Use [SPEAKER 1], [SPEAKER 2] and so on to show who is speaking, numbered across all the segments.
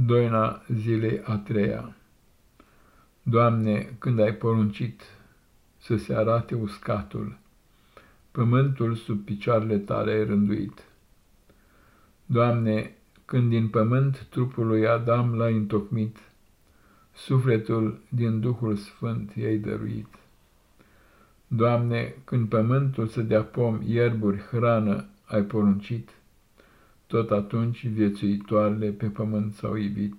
[SPEAKER 1] Doina zilei a treia Doamne, când ai poruncit să se arate uscatul, pământul sub picioarele tale ai rânduit. Doamne, când din pământ trupul lui Adam l-ai întocmit, sufletul din Duhul Sfânt i-ai dăruit. Doamne, când pământul să dea pom, ierburi, hrană ai poruncit, tot atunci viețuitoarele pe pământ s-au iubit.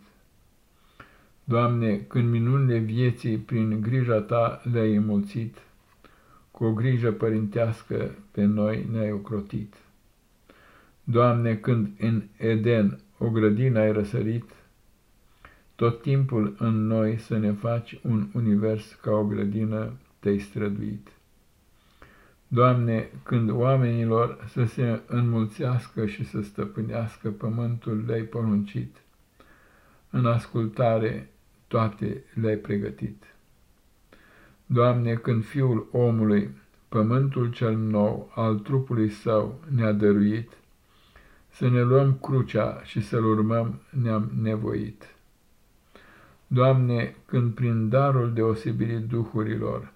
[SPEAKER 1] Doamne, când minunile vieții prin grija Ta le-ai înmulțit, cu o grijă părintească pe noi ne-ai ocrotit. Doamne, când în Eden o grădină ai răsărit, tot timpul în noi să ne faci un univers ca o grădină te-ai străduit. Doamne, când oamenilor să se înmulțească și să stăpânească pământul le-ai poruncit, în ascultare toate le-ai pregătit. Doamne, când Fiul omului, pământul cel nou al trupului său ne-a dăruit, să ne luăm crucea și să-L urmăm ne-am nevoit. Doamne, când prin darul deosebirii duhurilor,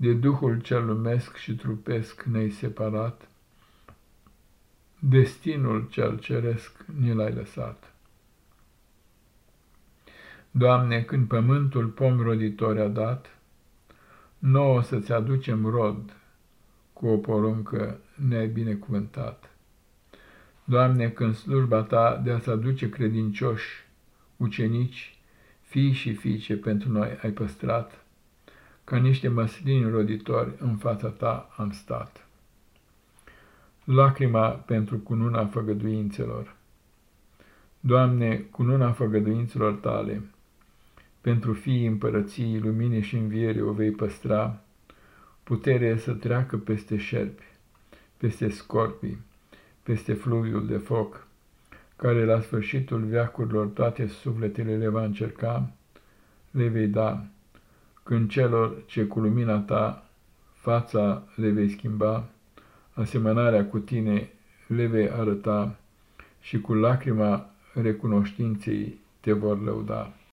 [SPEAKER 1] de Duhul cel lumesc și trupesc ne-ai separat, destinul cel ceresc ne l-ai lăsat. Doamne, când pământul pom roditori a dat, nouă să-ți aducem rod, cu o poruncă ne-ai binecuvântat. Doamne, când slujba Ta de a-ți aduce credincioși, ucenici, fii și fiice pentru noi ai păstrat, ca niște măslini roditori în fața ta am stat. Lacrima pentru cununa făgăduințelor Doamne, cununa făgăduințelor tale, pentru fiii împărăției, lumine și înviere o vei păstra, putere să treacă peste șerpi, peste scorpii, peste fluviul de foc, care la sfârșitul veacurilor toate sufletele le va încerca, le vei da când celor ce cu lumina ta fața le vei schimba, asemănarea cu tine le vei arăta și cu lacrima recunoștinței te vor lăuda.